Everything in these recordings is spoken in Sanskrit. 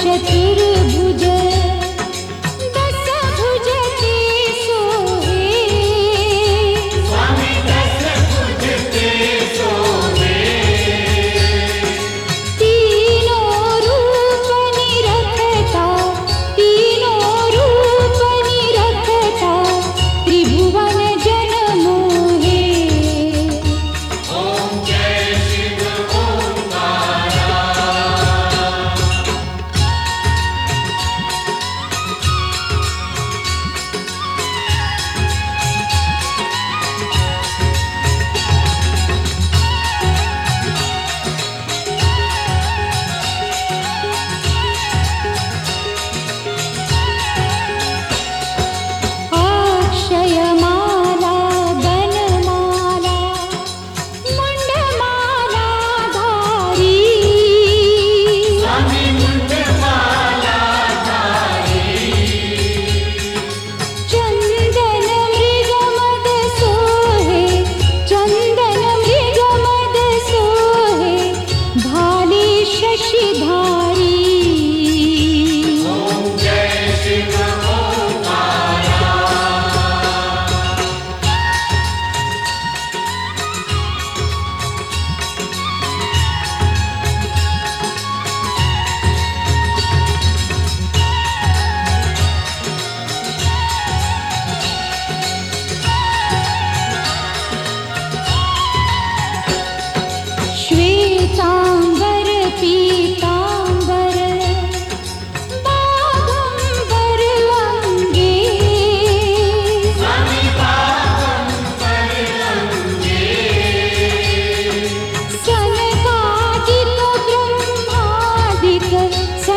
चतुर्भुज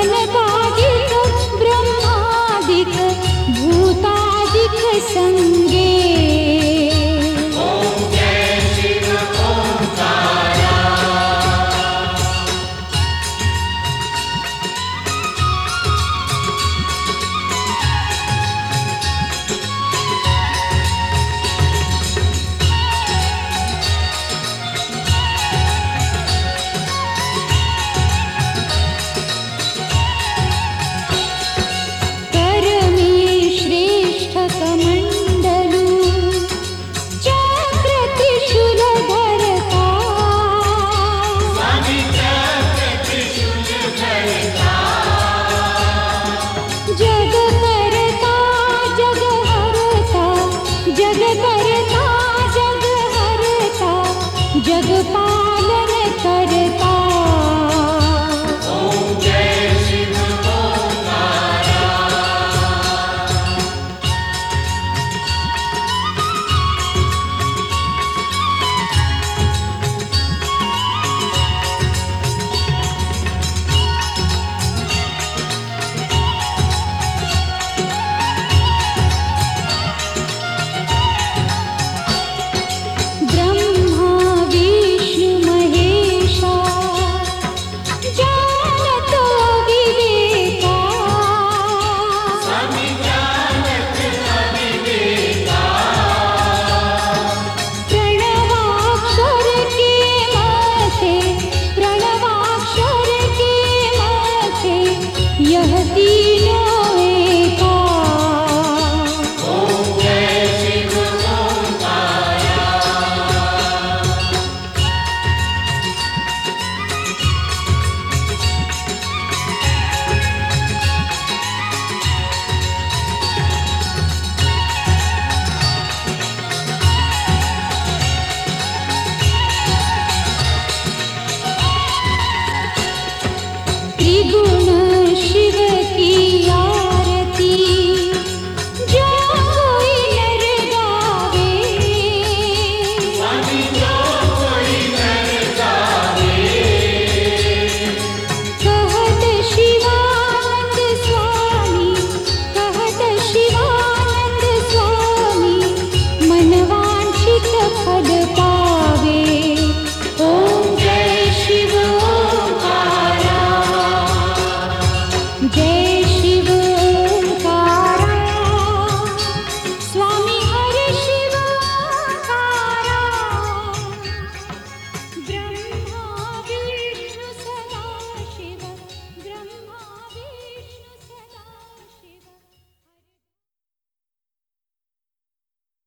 Dale,